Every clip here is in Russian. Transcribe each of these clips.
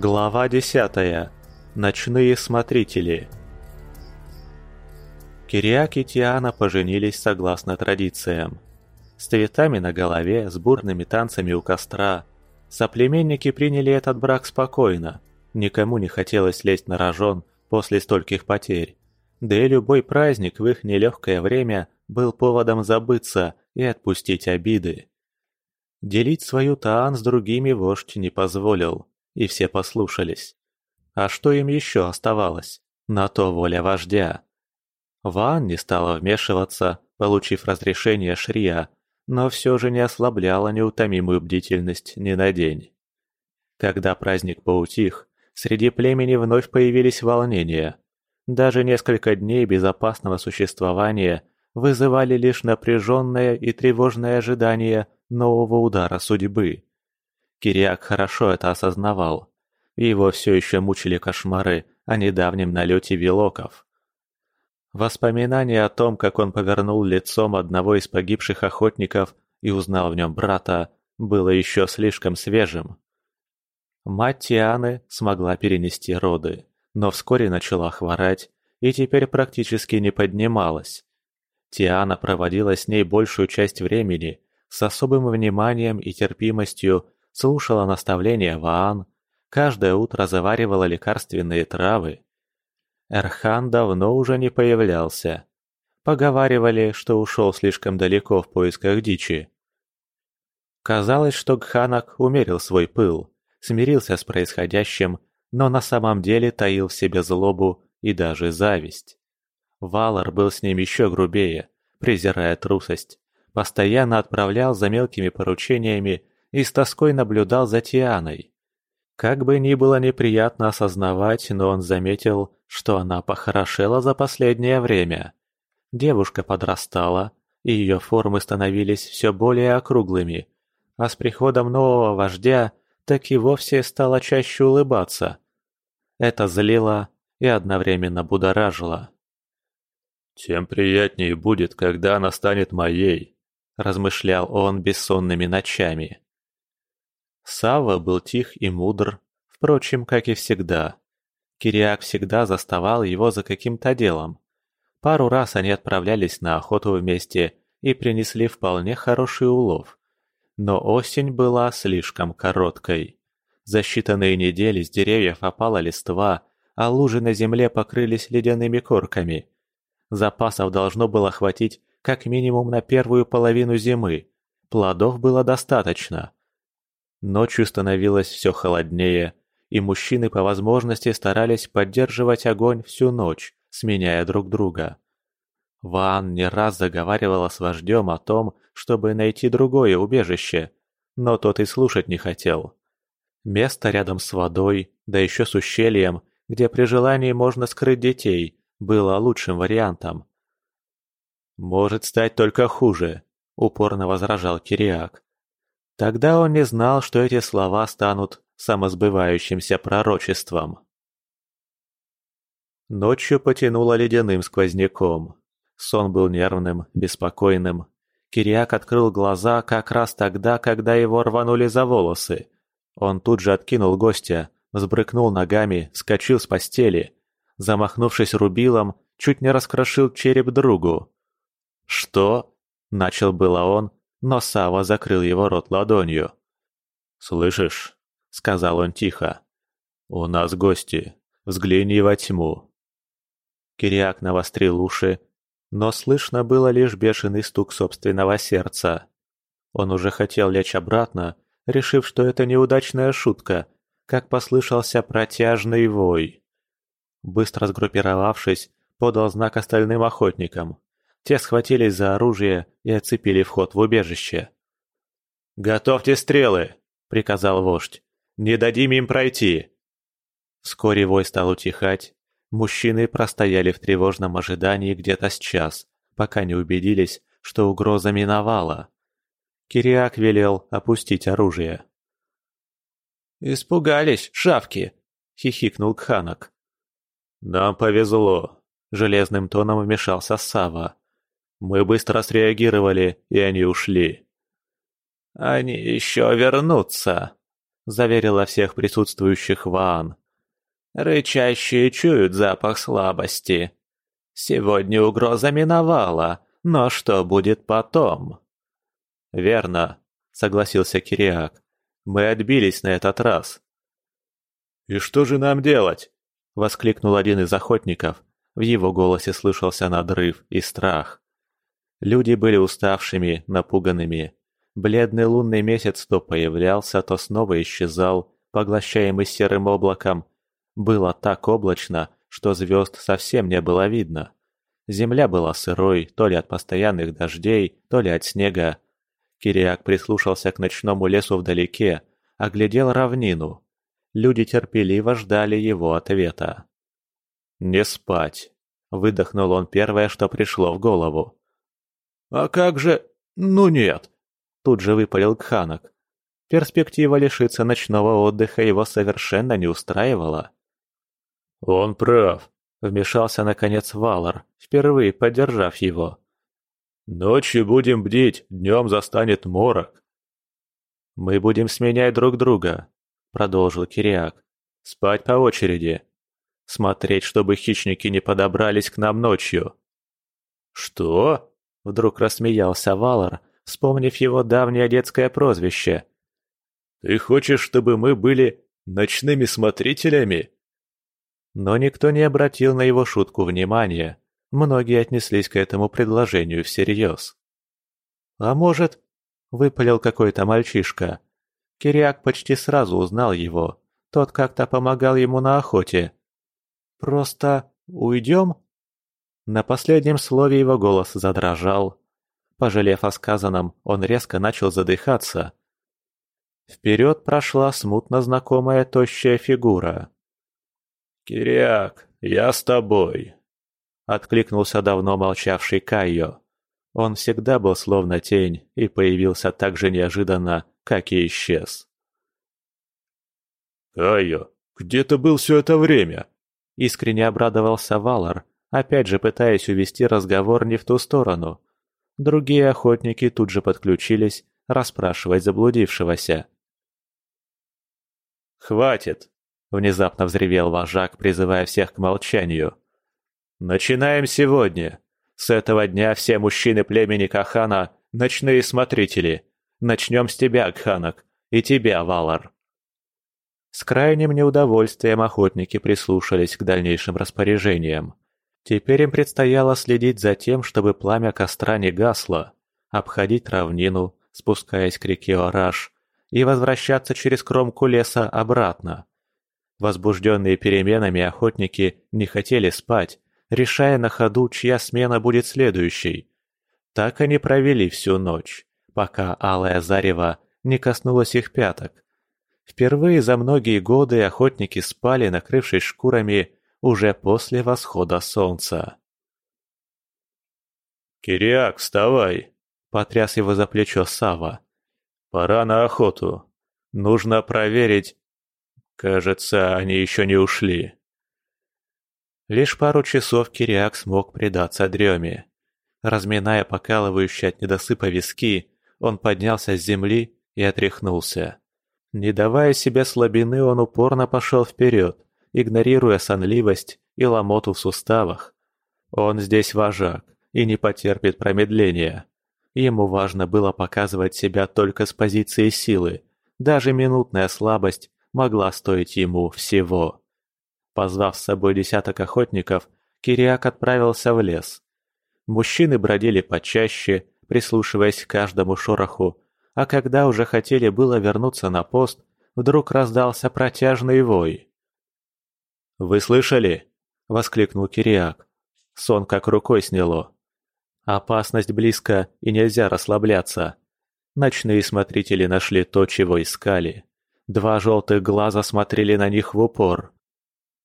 Глава 10. Ночные смотрители. Кириак и Тиана поженились согласно традициям. С цветами на голове, с бурными танцами у костра. Соплеменники приняли этот брак спокойно. Никому не хотелось лезть на рожон после стольких потерь. Да и любой праздник в их нелегкое время был поводом забыться и отпустить обиды. Делить свою таан с другими вождь не позволил и все послушались. А что им еще оставалось? На то воля вождя. Ван не стала вмешиваться, получив разрешение Шрия, но все же не ослабляла неутомимую бдительность ни на день. Когда праздник поутих, среди племени вновь появились волнения. Даже несколько дней безопасного существования вызывали лишь напряженное и тревожное ожидание нового удара судьбы. Кириак хорошо это осознавал. Его все еще мучили кошмары о недавнем налете вилоков. Воспоминание о том, как он повернул лицом одного из погибших охотников и узнал в нем брата, было еще слишком свежим. Мать Тианы смогла перенести роды, но вскоре начала хворать и теперь практически не поднималась. Тиана проводила с ней большую часть времени, с особым вниманием и терпимостью слушала наставления Ваан, каждое утро заваривала лекарственные травы. Эрхан давно уже не появлялся. Поговаривали, что ушел слишком далеко в поисках дичи. Казалось, что Гханак умерил свой пыл, смирился с происходящим, но на самом деле таил в себе злобу и даже зависть. Валар был с ним еще грубее, презирая трусость, постоянно отправлял за мелкими поручениями и с тоской наблюдал за Тианой. Как бы ни было неприятно осознавать, но он заметил, что она похорошела за последнее время. Девушка подрастала, и ее формы становились все более округлыми, а с приходом нового вождя так и вовсе стала чаще улыбаться. Это злило и одновременно будоражило. «Тем приятнее будет, когда она станет моей», – размышлял он бессонными ночами. Сава был тих и мудр, впрочем, как и всегда. Кириак всегда заставал его за каким-то делом. Пару раз они отправлялись на охоту вместе и принесли вполне хороший улов. Но осень была слишком короткой. За считанные недели с деревьев опала листва, а лужи на земле покрылись ледяными корками. Запасов должно было хватить как минимум на первую половину зимы. Плодов было достаточно. Ночью становилось все холоднее, и мужчины по возможности старались поддерживать огонь всю ночь, сменяя друг друга. Ван не раз заговаривала с вождем о том, чтобы найти другое убежище, но тот и слушать не хотел. Место рядом с водой, да еще с ущельем, где при желании можно скрыть детей, было лучшим вариантом. «Может стать только хуже», — упорно возражал Кириак. Тогда он не знал, что эти слова станут самосбывающимся пророчеством. Ночью потянуло ледяным сквозняком. Сон был нервным, беспокойным. Кириак открыл глаза как раз тогда, когда его рванули за волосы. Он тут же откинул гостя, взбрыкнул ногами, вскочил с постели. Замахнувшись рубилом, чуть не раскрошил череп другу. «Что?» – начал было он, но Сава закрыл его рот ладонью. «Слышишь?» — сказал он тихо. «У нас гости. Взгляни во тьму». Кириак навострил уши, но слышно было лишь бешеный стук собственного сердца. Он уже хотел лечь обратно, решив, что это неудачная шутка, как послышался протяжный вой. Быстро сгруппировавшись, подал знак остальным охотникам. Те схватились за оружие и оцепили вход в убежище. «Готовьте стрелы!» — приказал вождь. «Не дадим им пройти!» Вскоре вой стал утихать. Мужчины простояли в тревожном ожидании где-то с час, пока не убедились, что угроза миновала. Кириак велел опустить оружие. «Испугались, шавки!» — хихикнул Кханок. «Нам повезло!» — железным тоном вмешался Сава. Мы быстро среагировали, и они ушли. «Они еще вернутся», — заверила всех присутствующих Ван. «Рычащие чуют запах слабости. Сегодня угроза миновала, но что будет потом?» «Верно», — согласился Кириак. «Мы отбились на этот раз». «И что же нам делать?» — воскликнул один из охотников. В его голосе слышался надрыв и страх. Люди были уставшими, напуганными. Бледный лунный месяц то появлялся, то снова исчезал, поглощаемый серым облаком. Было так облачно, что звезд совсем не было видно. Земля была сырой, то ли от постоянных дождей, то ли от снега. Кириак прислушался к ночному лесу вдалеке, оглядел равнину. Люди терпеливо ждали его ответа. «Не спать», — выдохнул он первое, что пришло в голову. «А как же... Ну нет!» Тут же выпалил Кханок. Перспектива лишиться ночного отдыха его совершенно не устраивала. «Он прав», — вмешался наконец Валар, впервые поддержав его. «Ночью будем бдить, днем застанет морок». «Мы будем сменять друг друга», — продолжил Кириак. «Спать по очереди. Смотреть, чтобы хищники не подобрались к нам ночью». «Что?» — вдруг рассмеялся Валар, вспомнив его давнее детское прозвище. «Ты хочешь, чтобы мы были ночными смотрителями?» Но никто не обратил на его шутку внимания. Многие отнеслись к этому предложению всерьез. «А может...» — выпалил какой-то мальчишка. Кириак почти сразу узнал его. Тот как-то помогал ему на охоте. «Просто уйдем?» На последнем слове его голос задрожал, Пожалев о сказанном, он резко начал задыхаться. Вперед прошла смутно знакомая тощая фигура. «Кириак, я с тобой!» Откликнулся давно молчавший Кайо. Он всегда был словно тень и появился так же неожиданно, как и исчез. «Кайо, где ты был все это время?» Искренне обрадовался Валар, опять же пытаясь увести разговор не в ту сторону, Другие охотники тут же подключились расспрашивать заблудившегося. «Хватит!» — внезапно взревел вожак, призывая всех к молчанию. «Начинаем сегодня. С этого дня все мужчины племени Кахана — ночные смотрители. Начнем с тебя, Кханок, и тебя, Валар». С крайним неудовольствием охотники прислушались к дальнейшим распоряжениям. Теперь им предстояло следить за тем, чтобы пламя костра не гасло, обходить равнину, спускаясь к реке Ораш, и возвращаться через кромку леса обратно. Возбужденные переменами охотники не хотели спать, решая на ходу, чья смена будет следующей. Так они провели всю ночь, пока алая зарево не коснулась их пяток. Впервые за многие годы охотники спали, накрывшись шкурами уже после восхода солнца. «Кириак, вставай!» – потряс его за плечо Сава. «Пора на охоту. Нужно проверить. Кажется, они еще не ушли». Лишь пару часов Кириак смог предаться дреме. Разминая покалывающие от недосыпа виски, он поднялся с земли и отряхнулся. Не давая себе слабины, он упорно пошел вперед, игнорируя сонливость и ломоту в суставах. Он здесь вожак и не потерпит промедления. Ему важно было показывать себя только с позиции силы. Даже минутная слабость могла стоить ему всего. Позвав с собой десяток охотников, Кириак отправился в лес. Мужчины бродили почаще, прислушиваясь к каждому шороху, а когда уже хотели было вернуться на пост, вдруг раздался протяжный вой. «Вы слышали?» – воскликнул Кириак. Сон как рукой сняло. Опасность близко, и нельзя расслабляться. Ночные смотрители нашли то, чего искали. Два желтых глаза смотрели на них в упор.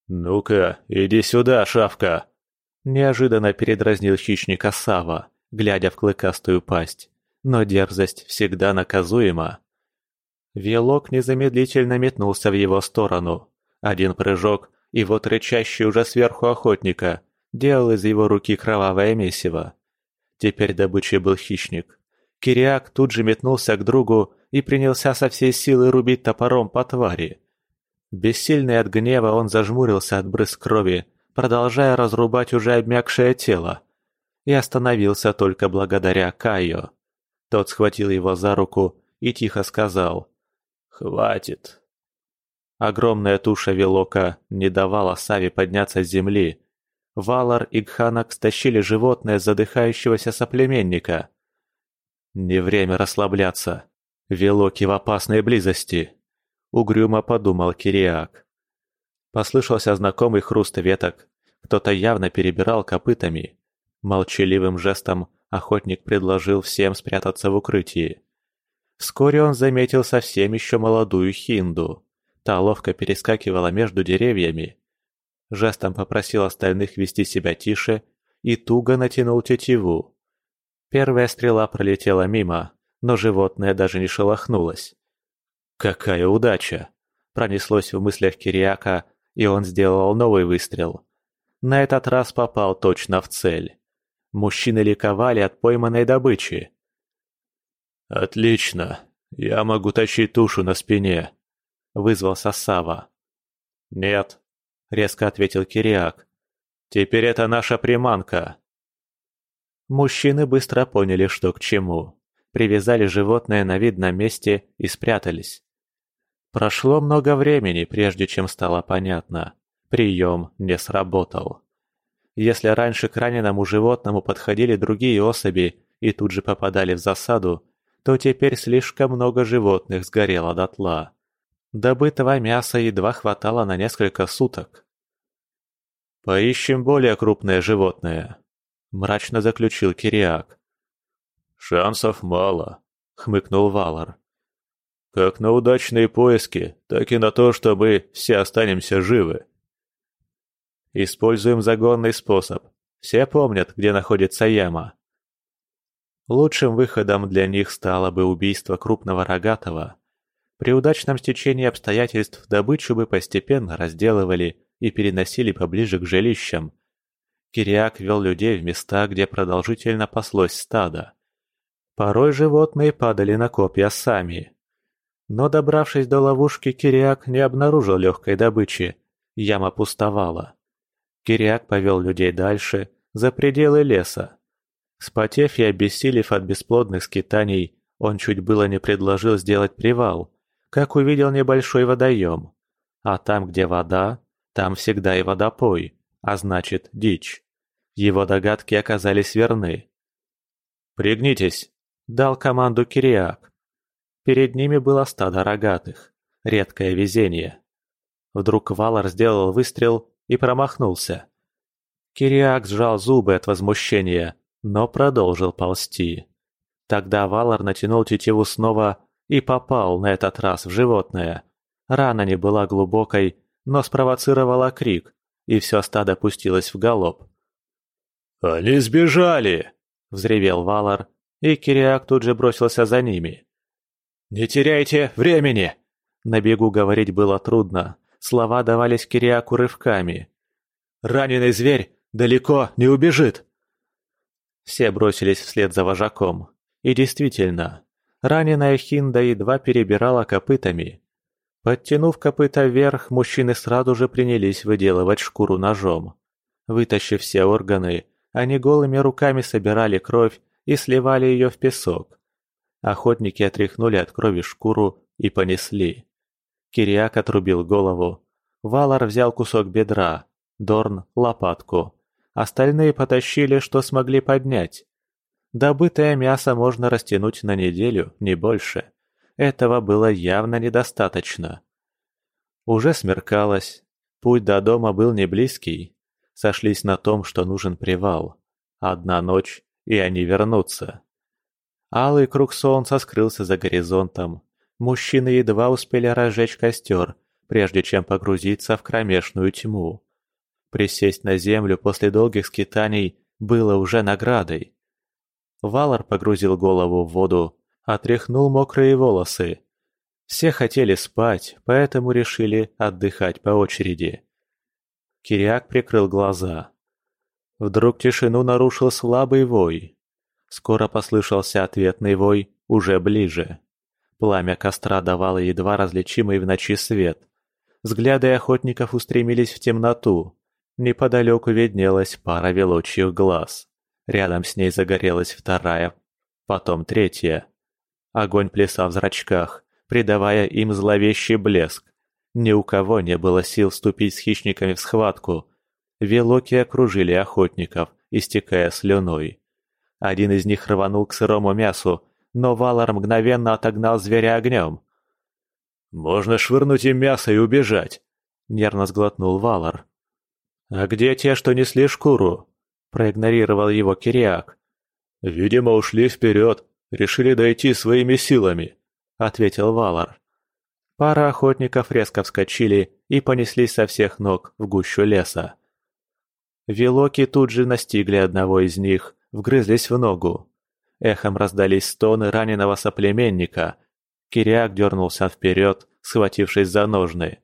«Ну-ка, иди сюда, шавка!» Неожиданно передразнил хищника Сава, глядя в клыкастую пасть. Но дерзость всегда наказуема. Велок незамедлительно метнулся в его сторону. Один прыжок, и вот рычащий уже сверху охотника делал из его руки кровавое месиво. Теперь добычей был хищник. Кириак тут же метнулся к другу и принялся со всей силы рубить топором по твари. Бессильный от гнева он зажмурился от брызг крови, продолжая разрубать уже обмякшее тело. И остановился только благодаря Кайо. Тот схватил его за руку и тихо сказал «Хватит». Огромная туша Велока не давала Саве подняться с земли. Валар и Гханак стащили животное задыхающегося соплеменника. Не время расслабляться. Велоки в опасной близости. Угрюмо подумал Кириак. Послышался знакомый хруст веток. Кто-то явно перебирал копытами. Молчаливым жестом охотник предложил всем спрятаться в укрытии. Вскоре он заметил совсем еще молодую хинду. Та ловко перескакивала между деревьями. Жестом попросил остальных вести себя тише и туго натянул тетиву. Первая стрела пролетела мимо, но животное даже не шелохнулось. «Какая удача!» Пронеслось в мыслях Кириака, и он сделал новый выстрел. На этот раз попал точно в цель. Мужчины ликовали от пойманной добычи. «Отлично! Я могу тащить тушу на спине!» — вызвался Сава. «Нет», — резко ответил Кириак. «Теперь это наша приманка. Мужчины быстро поняли, что к чему. Привязали животное на видном месте и спрятались. Прошло много времени, прежде чем стало понятно. Прием не сработал. Если раньше к раненому животному подходили другие особи и тут же попадали в засаду, то теперь слишком много животных сгорело дотла. Добытого мяса едва хватало на несколько суток. «Поищем более крупное животное», мрачно заключил Кириак. «Шансов мало», — хмыкнул Валар. «Как на удачные поиски, так и на то, чтобы все останемся живы». «Используем загонный способ. Все помнят, где находится яма». Лучшим выходом для них стало бы убийство крупного рогатого. При удачном стечении обстоятельств добычу бы постепенно разделывали и переносили поближе к жилищам, Кириак вел людей в места, где продолжительно паслось стадо. Порой животные падали на копья сами. Но добравшись до ловушки, Кириак не обнаружил легкой добычи. Яма пустовала. Кириак повел людей дальше, за пределы леса. Спотев и обессилев от бесплодных скитаний, он чуть было не предложил сделать привал, как увидел небольшой водоем. А там, где вода, там всегда и водопой, а значит дичь. Его догадки оказались верны. «Пригнитесь!» – дал команду Кириак. Перед ними было стадо рогатых. Редкое везение. Вдруг Валар сделал выстрел и промахнулся. Кириак сжал зубы от возмущения, но продолжил ползти. Тогда Валар натянул тетиву снова и попал на этот раз в животное. Рана не была глубокой, но спровоцировала крик, и все стадо пустилось в галоп. «Они сбежали!» – взревел Валар, и Кириак тут же бросился за ними. «Не теряйте времени!» На бегу говорить было трудно, слова давались Кириаку рывками. «Раненый зверь далеко не убежит!» Все бросились вслед за вожаком. И действительно, раненая Хинда едва перебирала копытами. Подтянув копыта вверх, мужчины сразу же принялись выделывать шкуру ножом. Вытащив все органы, они голыми руками собирали кровь и сливали ее в песок. Охотники отряхнули от крови шкуру и понесли. Кириак отрубил голову. Валар взял кусок бедра, Дорн – лопатку. Остальные потащили, что смогли поднять. Добытое мясо можно растянуть на неделю, не больше. Этого было явно недостаточно. Уже смеркалось. Путь до дома был не близкий, сошлись на том, что нужен привал. Одна ночь, и они вернутся. Алый круг солнца скрылся за горизонтом. Мужчины едва успели разжечь костер, прежде чем погрузиться в кромешную тьму. Присесть на землю после долгих скитаний было уже наградой. Валар погрузил голову в воду, отряхнул мокрые волосы. Все хотели спать, поэтому решили отдыхать по очереди. Кириак прикрыл глаза. Вдруг тишину нарушил слабый вой. Скоро послышался ответный вой, уже ближе. Пламя костра давало едва различимый в ночи свет. Взгляды охотников устремились в темноту. Неподалеку виднелась пара велочьих глаз. Рядом с ней загорелась вторая, потом третья. Огонь плясал в зрачках, придавая им зловещий блеск. Ни у кого не было сил вступить с хищниками в схватку. Велоки окружили охотников, истекая слюной. Один из них рванул к сырому мясу, но Валар мгновенно отогнал зверя огнем. «Можно швырнуть им мясо и убежать», — нервно сглотнул Валар. «А где те, что несли шкуру?» — проигнорировал его Кириак. «Видимо, ушли вперед, решили дойти своими силами», — ответил Валар. Пара охотников резко вскочили и понеслись со всех ног в гущу леса. Велоки тут же настигли одного из них, вгрызлись в ногу. Эхом раздались стоны раненого соплеменника. Кириак дернулся вперед, схватившись за ножны.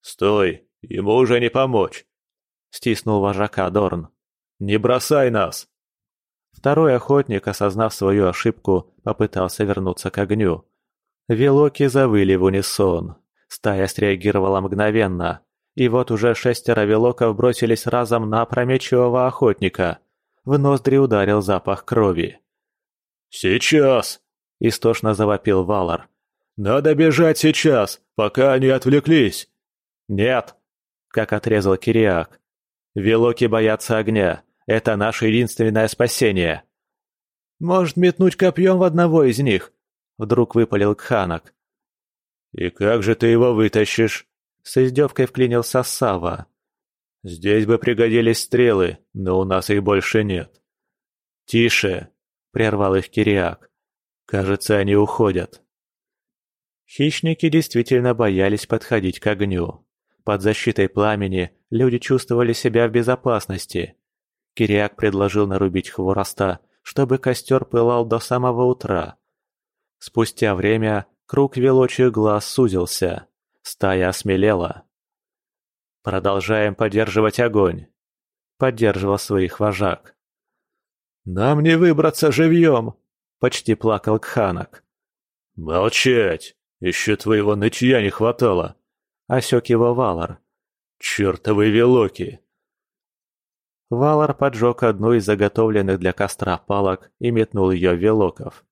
«Стой! Ему уже не помочь!» — стиснул вожака Дорн. «Не бросай нас!» Второй охотник, осознав свою ошибку, попытался вернуться к огню. Велоки завыли в унисон. Стая среагировала мгновенно. И вот уже шестеро велоков бросились разом на опрометчивого охотника. В ноздри ударил запах крови. «Сейчас!» – истошно завопил Валар. «Надо бежать сейчас, пока они отвлеклись!» «Нет!» – как отрезал Кириак. «Велоки боятся огня. Это наше единственное спасение!» «Может, метнуть копьем в одного из них?» Вдруг выпалил Кханок. «И как же ты его вытащишь?» С издевкой вклинился Сава. «Здесь бы пригодились стрелы, но у нас их больше нет». «Тише!» — прервал их Кириак. «Кажется, они уходят». Хищники действительно боялись подходить к огню. Под защитой пламени люди чувствовали себя в безопасности. Кириак предложил нарубить хвороста, чтобы костер пылал до самого утра. Спустя время круг велочих глаз сузился. Стая осмелела. «Продолжаем поддерживать огонь», — поддерживал своих вожак. «Нам не выбраться живьем!» — почти плакал Кханок. «Молчать! Еще твоего нытья не хватало!» — осек его Валар. «Чертовы велоки!» Валар поджег одну из заготовленных для костра палок и метнул ее в велоков.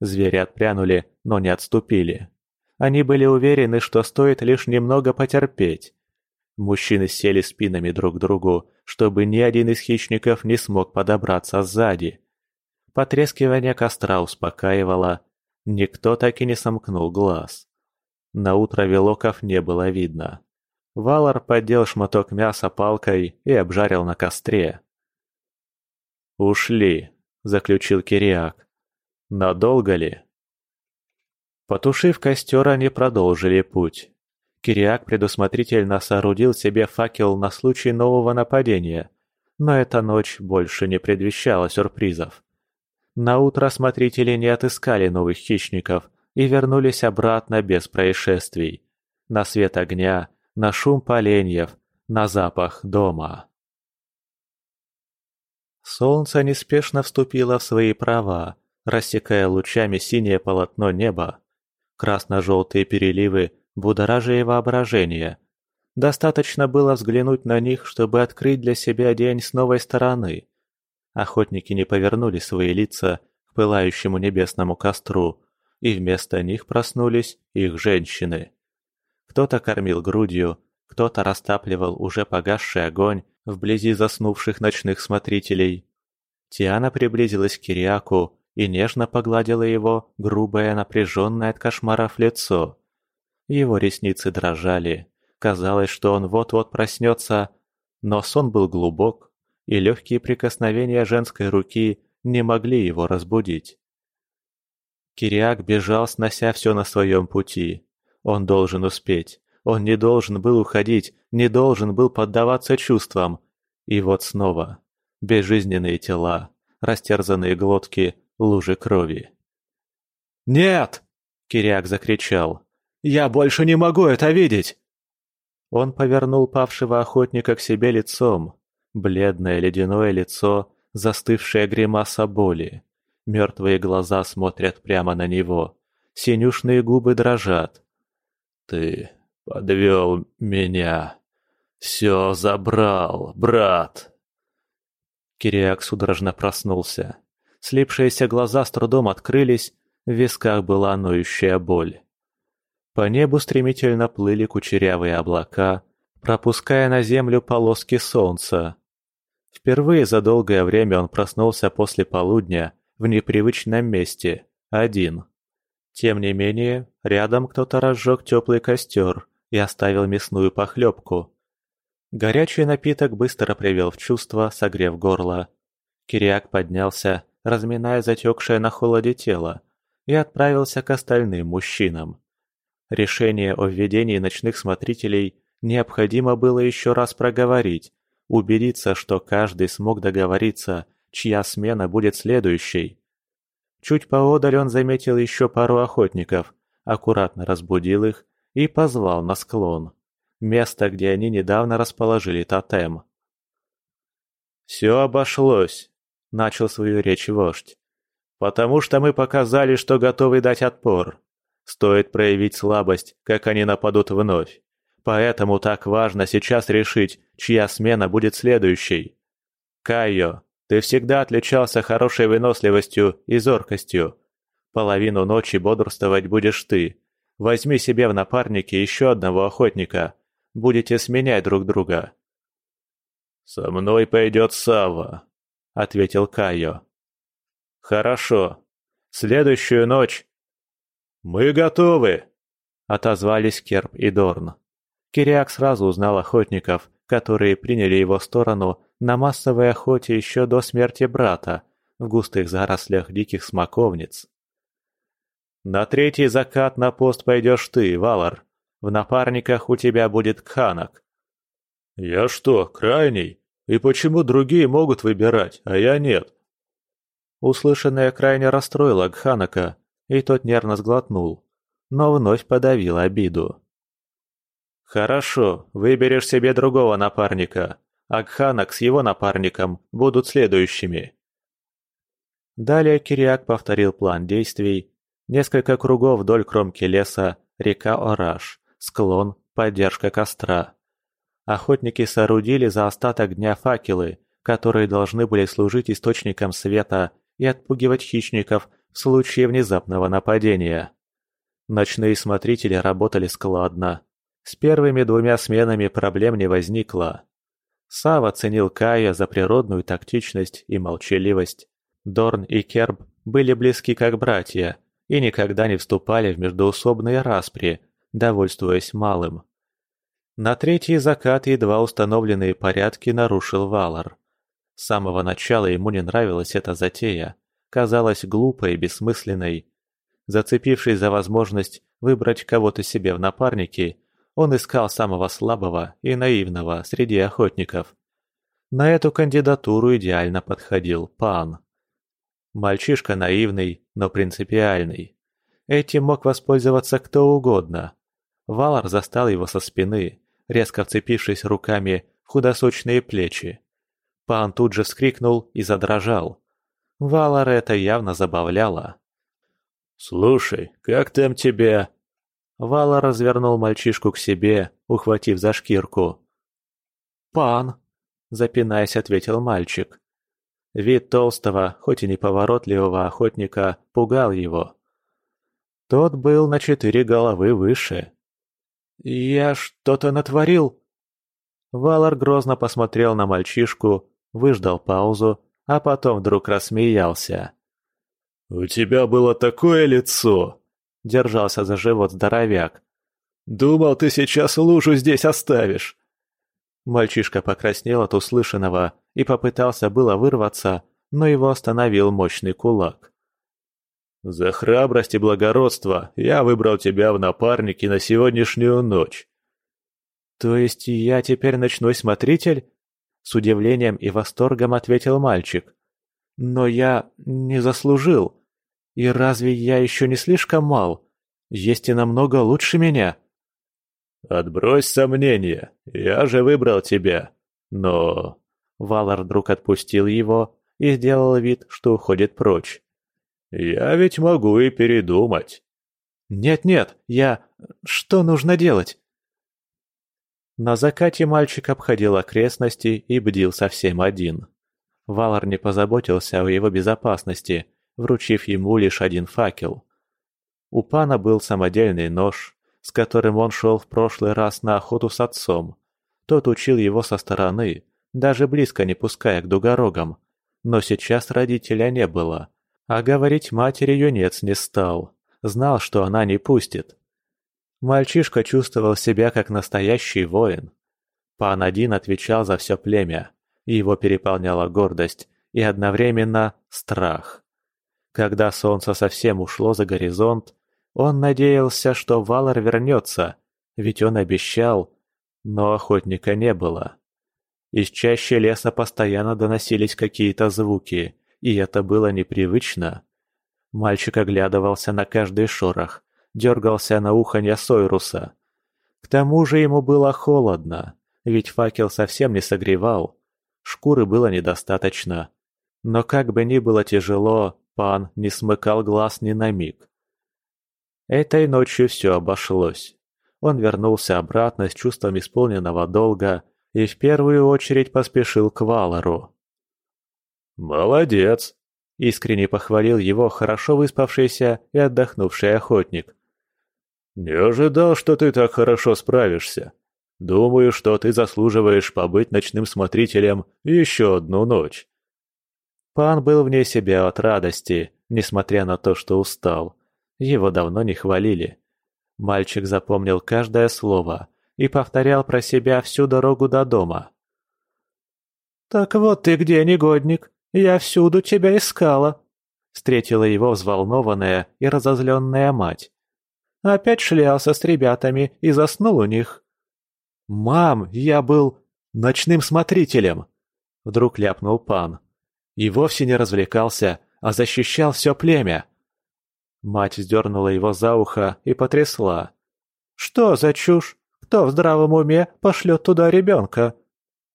Звери отпрянули, но не отступили. Они были уверены, что стоит лишь немного потерпеть. Мужчины сели спинами друг к другу, чтобы ни один из хищников не смог подобраться сзади. Потрескивание костра успокаивало. Никто так и не сомкнул глаз. На утро велоков не было видно. Валар поддел шматок мяса палкой и обжарил на костре. «Ушли», — заключил Кириак. Надолго ли? Потушив костер, они продолжили путь. Кириак предусмотрительно соорудил себе факел на случай нового нападения, но эта ночь больше не предвещала сюрпризов. Наутро смотрители не отыскали новых хищников и вернулись обратно без происшествий. На свет огня, на шум поленьев, на запах дома. Солнце неспешно вступило в свои права, рассекая лучами синее полотно неба. Красно-желтые переливы будоражили воображение. Достаточно было взглянуть на них, чтобы открыть для себя день с новой стороны. Охотники не повернули свои лица к пылающему небесному костру, и вместо них проснулись их женщины. Кто-то кормил грудью, кто-то растапливал уже погасший огонь вблизи заснувших ночных смотрителей. Тиана приблизилась к Кириаку и нежно погладила его грубое напряженное от кошмаров лицо. Его ресницы дрожали, казалось, что он вот-вот проснется, но сон был глубок, и легкие прикосновения женской руки не могли его разбудить. Кириак бежал, снося все на своем пути. Он должен успеть. Он не должен был уходить, не должен был поддаваться чувствам. И вот снова. Безжизненные тела, растерзанные глотки, лужи крови. «Нет!» — Кириак закричал. «Я больше не могу это видеть!» Он повернул павшего охотника к себе лицом. Бледное ледяное лицо застывшая гримаса боли. Мертвые глаза смотрят прямо на него. Синюшные губы дрожат. «Ты подвел меня. Все забрал, брат!» Кириак судорожно проснулся. Слипшиеся глаза с трудом открылись, в висках была ноющая боль. По небу стремительно плыли кучерявые облака, пропуская на землю полоски солнца. Впервые за долгое время он проснулся после полудня в непривычном месте, один. Тем не менее, рядом кто-то разжег теплый костер и оставил мясную похлебку. Горячий напиток быстро привел в чувство, согрев горло. Кириак поднялся, разминая затекшее на холоде тело, и отправился к остальным мужчинам. Решение о введении ночных смотрителей необходимо было еще раз проговорить, убедиться, что каждый смог договориться, чья смена будет следующей. Чуть поодаль он заметил еще пару охотников, аккуратно разбудил их и позвал на склон. Место, где они недавно расположили тотем. «Все обошлось», — начал свою речь вождь. «Потому что мы показали, что готовы дать отпор. Стоит проявить слабость, как они нападут вновь. Поэтому так важно сейчас решить, чья смена будет следующей. Кайо, ты всегда отличался хорошей выносливостью и зоркостью. Половину ночи бодрствовать будешь ты. Возьми себе в напарники еще одного охотника. Будете сменять друг друга. «Со мной пойдет Сава, ответил Кайо. «Хорошо. Следующую ночь...» «Мы готовы!» — отозвались Керп и Дорн. Кириак сразу узнал охотников, которые приняли его сторону на массовой охоте еще до смерти брата в густых зарослях диких смоковниц. «На третий закат на пост пойдешь ты, Валар. В напарниках у тебя будет Кханок». «Я что, крайний? И почему другие могут выбирать, а я нет?» Услышанное крайне расстроило Кханака, и тот нервно сглотнул, но вновь подавил обиду. «Хорошо, выберешь себе другого напарника. Акханак с его напарником будут следующими». Далее Кириак повторил план действий. Несколько кругов вдоль кромки леса, река Ораш, склон, поддержка костра. Охотники соорудили за остаток дня факелы, которые должны были служить источником света и отпугивать хищников в случае внезапного нападения. Ночные смотрители работали складно, с первыми двумя сменами проблем не возникло. Сава ценил Кая за природную тактичность и молчаливость. Дорн и Керб были близки как братья и никогда не вступали в междоусобные распри, довольствуясь малым. На третий закат едва установленные порядки нарушил Валар. С самого начала ему не нравилась эта затея, казалась глупой и бессмысленной. Зацепившись за возможность выбрать кого-то себе в напарники, он искал самого слабого и наивного среди охотников. На эту кандидатуру идеально подходил Пан. Мальчишка наивный, но принципиальный. Этим мог воспользоваться кто угодно. Валар застал его со спины, резко вцепившись руками в худосочные плечи. Пан тут же вскрикнул и задрожал. Валар это явно забавляло. «Слушай, как там тебя?» Вала развернул мальчишку к себе, ухватив за шкирку. «Пан!» – запинаясь, ответил мальчик. Вид толстого, хоть и неповоротливого охотника, пугал его. Тот был на четыре головы выше. «Я что-то натворил?» Валар грозно посмотрел на мальчишку, выждал паузу, а потом вдруг рассмеялся. «У тебя было такое лицо!» — держался за живот здоровяк. «Думал, ты сейчас лужу здесь оставишь!» Мальчишка покраснел от услышанного и попытался было вырваться, но его остановил мощный кулак. «За храбрость и благородство я выбрал тебя в напарники на сегодняшнюю ночь». «То есть я теперь ночной смотритель?» С удивлением и восторгом ответил мальчик. «Но я не заслужил. И разве я еще не слишком мал? Есть и намного лучше меня. Отбрось сомнения, я же выбрал тебя. Но... Валар вдруг отпустил его и сделал вид, что уходит прочь. «Я ведь могу и передумать». «Нет-нет, я... Что нужно делать?» На закате мальчик обходил окрестности и бдил совсем один. Валар не позаботился о его безопасности, вручив ему лишь один факел. У пана был самодельный нож, с которым он шел в прошлый раз на охоту с отцом. Тот учил его со стороны, даже близко не пуская к дугорогам. Но сейчас родителя не было, а говорить матери юнец не стал, знал, что она не пустит. Мальчишка чувствовал себя как настоящий воин. Пан один отвечал за все племя, его переполняла гордость и одновременно страх. Когда солнце совсем ушло за горизонт, он надеялся, что Валар вернется, ведь он обещал, но охотника не было. Из чаще леса постоянно доносились какие-то звуки, и это было непривычно. Мальчик оглядывался на каждый шорох, дергался на уханье Сойруса. К тому же ему было холодно, ведь факел совсем не согревал. Шкуры было недостаточно. Но как бы ни было тяжело, пан не смыкал глаз ни на миг. Этой ночью все обошлось. Он вернулся обратно с чувством исполненного долга и в первую очередь поспешил к Валару. «Молодец!» – искренне похвалил его хорошо выспавшийся и отдохнувший охотник. «Не ожидал, что ты так хорошо справишься. Думаю, что ты заслуживаешь побыть ночным смотрителем еще одну ночь». Пан был вне себя от радости, несмотря на то, что устал. Его давно не хвалили. Мальчик запомнил каждое слово и повторял про себя всю дорогу до дома. «Так вот ты где, негодник! Я всюду тебя искала!» Встретила его взволнованная и разозленная мать. «Опять шлялся с ребятами и заснул у них». «Мам, я был ночным смотрителем!» Вдруг ляпнул пан. И вовсе не развлекался, а защищал все племя. Мать сдернула его за ухо и потрясла. «Что за чушь? Кто в здравом уме пошлет туда ребенка?»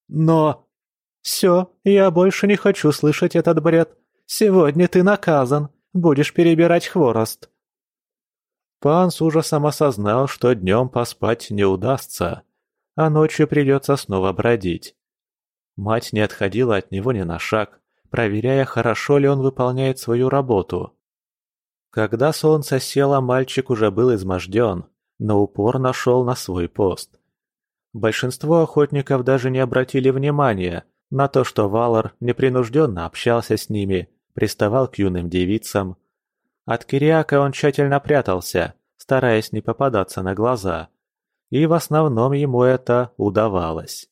«Но...» «Все, я больше не хочу слышать этот бред. Сегодня ты наказан, будешь перебирать хворост». Пан с ужасом осознал, что днем поспать не удастся, а ночью придется снова бродить. Мать не отходила от него ни на шаг, проверяя, хорошо ли он выполняет свою работу. Когда солнце село, мальчик уже был изможден, но упорно шел на свой пост. Большинство охотников даже не обратили внимания на то, что Валар непринужденно общался с ними, приставал к юным девицам. От Кириака он тщательно прятался, стараясь не попадаться на глаза. И в основном ему это удавалось.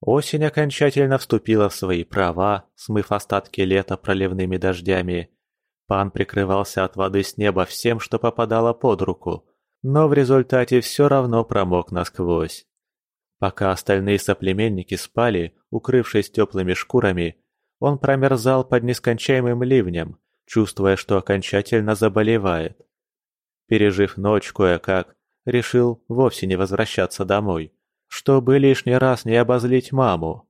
Осень окончательно вступила в свои права, смыв остатки лета проливными дождями. Пан прикрывался от воды с неба всем, что попадало под руку, но в результате все равно промок насквозь. Пока остальные соплеменники спали, укрывшись теплыми шкурами, он промерзал под нескончаемым ливнем, чувствуя, что окончательно заболевает. Пережив ночь кое-как, решил вовсе не возвращаться домой чтобы лишний раз не обозлить маму.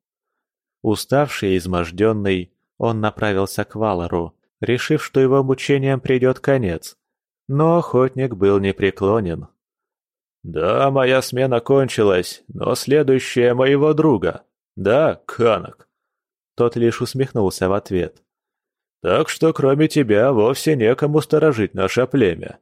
Уставший и изможденный, он направился к Валару, решив, что его мучениям придет конец. Но охотник был непреклонен. «Да, моя смена кончилась, но следующая моего друга. Да, Канок?» Тот лишь усмехнулся в ответ. «Так что кроме тебя вовсе некому сторожить наше племя».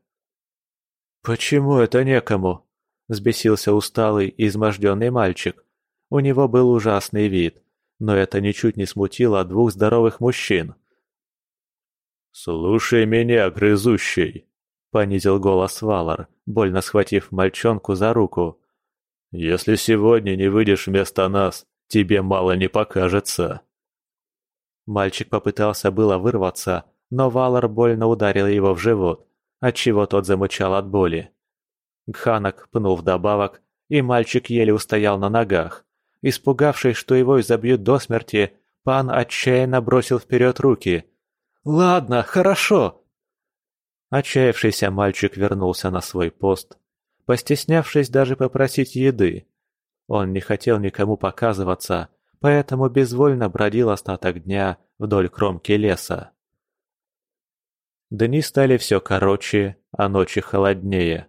«Почему это некому?» Взбесился усталый и изможденный мальчик. У него был ужасный вид, но это ничуть не смутило двух здоровых мужчин. «Слушай меня, грызущий!» — понизил голос Валар, больно схватив мальчонку за руку. «Если сегодня не выйдешь вместо нас, тебе мало не покажется». Мальчик попытался было вырваться, но Валар больно ударил его в живот, отчего тот замычал от боли. Гханок пнул вдобавок, и мальчик еле устоял на ногах. Испугавшись, что его изобьют до смерти, пан отчаянно бросил вперед руки. «Ладно, хорошо!» Отчаявшийся мальчик вернулся на свой пост, постеснявшись даже попросить еды. Он не хотел никому показываться, поэтому безвольно бродил остаток дня вдоль кромки леса. Дни стали все короче, а ночи холоднее.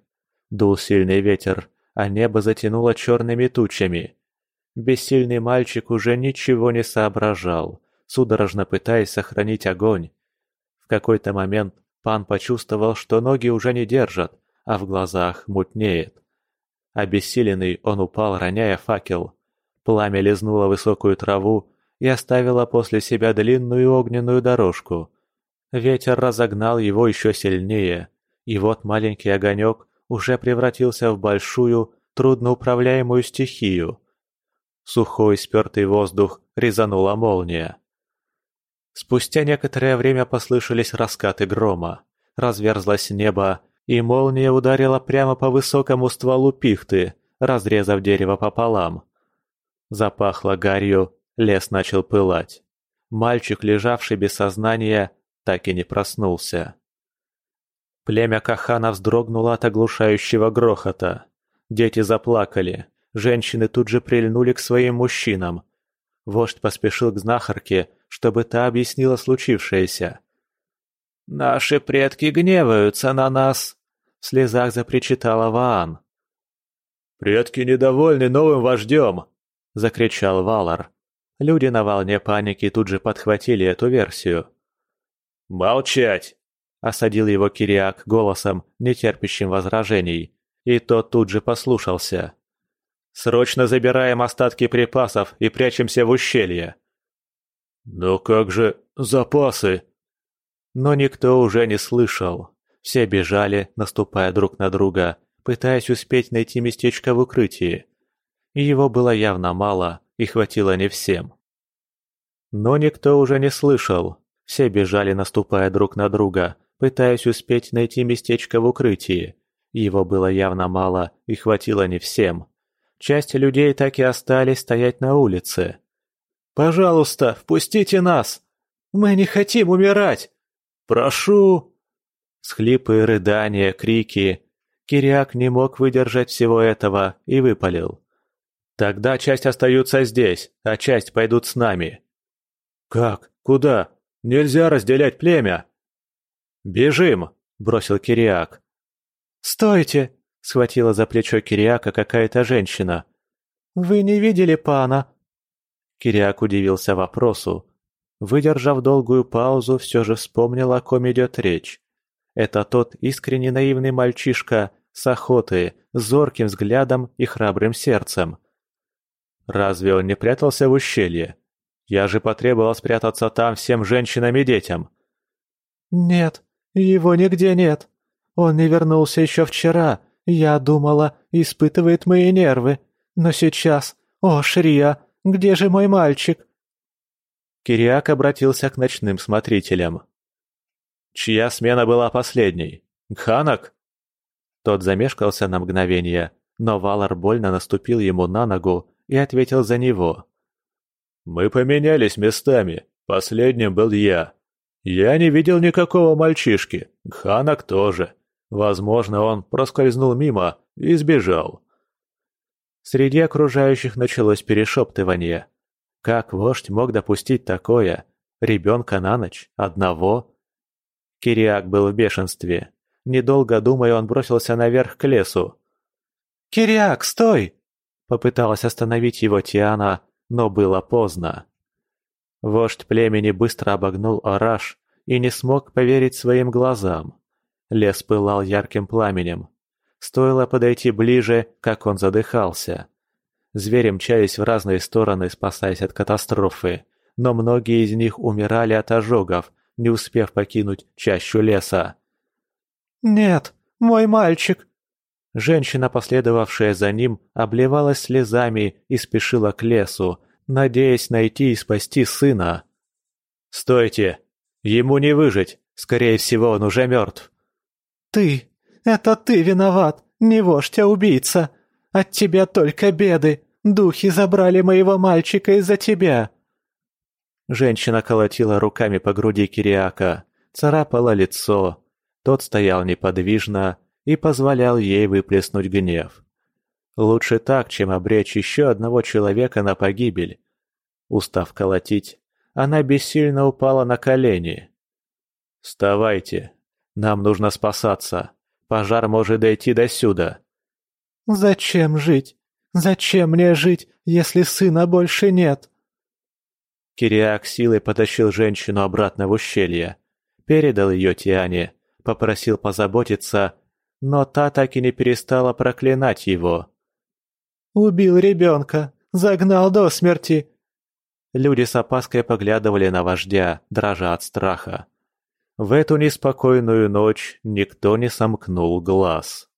Дул сильный ветер, а небо затянуло черными тучами. Бессильный мальчик уже ничего не соображал, судорожно пытаясь сохранить огонь. В какой-то момент пан почувствовал, что ноги уже не держат, а в глазах мутнеет. Обессиленный он упал, роняя факел. Пламя лизнуло высокую траву и оставило после себя длинную огненную дорожку. Ветер разогнал его еще сильнее, и вот маленький огонек уже превратился в большую, трудноуправляемую стихию. Сухой спертый воздух резанула молния. Спустя некоторое время послышались раскаты грома. Разверзлось небо, и молния ударила прямо по высокому стволу пихты, разрезав дерево пополам. Запахло гарью, лес начал пылать. Мальчик, лежавший без сознания, так и не проснулся. Племя Кахана вздрогнуло от оглушающего грохота. Дети заплакали, женщины тут же прильнули к своим мужчинам. Вождь поспешил к знахарке, чтобы та объяснила случившееся. «Наши предки гневаются на нас!» — в слезах запричитала Ваан. «Предки недовольны новым вождем!» — закричал Валар. Люди на волне паники тут же подхватили эту версию. «Молчать!» — осадил его Кириак голосом, нетерпящим возражений, и тот тут же послушался. «Срочно забираем остатки припасов и прячемся в ущелье!» «Но как же запасы?» Но никто уже не слышал. Все бежали, наступая друг на друга, пытаясь успеть найти местечко в укрытии. И его было явно мало, и хватило не всем. Но никто уже не слышал, все бежали, наступая друг на друга, пытаясь успеть найти местечко в укрытии. Его было явно мало и хватило не всем. Часть людей так и остались стоять на улице. «Пожалуйста, впустите нас! Мы не хотим умирать! Прошу!» Схлипы, рыдания, крики. Кириак не мог выдержать всего этого и выпалил. «Тогда часть остаются здесь, а часть пойдут с нами». «Как? Куда?» Нельзя разделять племя!» «Бежим!» – бросил Кириак. «Стойте!» – схватила за плечо Кириака какая-то женщина. «Вы не видели пана?» Кириак удивился вопросу. Выдержав долгую паузу, все же вспомнил, о ком идет речь. Это тот искренне наивный мальчишка с охоты, зорким взглядом и храбрым сердцем. Разве он не прятался в ущелье? Я же потребовал спрятаться там всем женщинам и детям. Нет, его нигде нет. Он не вернулся еще вчера. Я думала, испытывает мои нервы. Но сейчас... О, Шрия, где же мой мальчик? Кириак обратился к ночным смотрителям. «Чья смена была последней? Ханак?» Тот замешкался на мгновение, но Валар больно наступил ему на ногу и ответил за него. «Мы поменялись местами. Последним был я. Я не видел никакого мальчишки. Ханак тоже. Возможно, он проскользнул мимо и сбежал». Среди окружающих началось перешептывание. Как вождь мог допустить такое? Ребенка на ночь? Одного? Кириак был в бешенстве. Недолго думая, он бросился наверх к лесу. «Кириак, стой!» Попыталась остановить его Тиана, но было поздно. Вождь племени быстро обогнул ораж и не смог поверить своим глазам. Лес пылал ярким пламенем. Стоило подойти ближе, как он задыхался. Звери мчались в разные стороны, спасаясь от катастрофы, но многие из них умирали от ожогов, не успев покинуть чащу леса. «Нет, мой мальчик!» Женщина, последовавшая за ним, обливалась слезами и спешила к лесу, надеясь найти и спасти сына. «Стойте! Ему не выжить! Скорее всего, он уже мертв!» «Ты! Это ты виноват! Не вождь, а убийца! От тебя только беды! Духи забрали моего мальчика из-за тебя!» Женщина колотила руками по груди Кириака, царапала лицо. Тот стоял неподвижно, и позволял ей выплеснуть гнев. Лучше так, чем обречь еще одного человека на погибель. Устав колотить, она бессильно упала на колени. «Вставайте, нам нужно спасаться. Пожар может дойти до сюда». «Зачем жить? Зачем мне жить, если сына больше нет?» Кириак силой потащил женщину обратно в ущелье, передал ее Тиане, попросил позаботиться, но та так и не перестала проклинать его. «Убил ребенка, загнал до смерти!» Люди с опаской поглядывали на вождя, дрожа от страха. В эту неспокойную ночь никто не сомкнул глаз.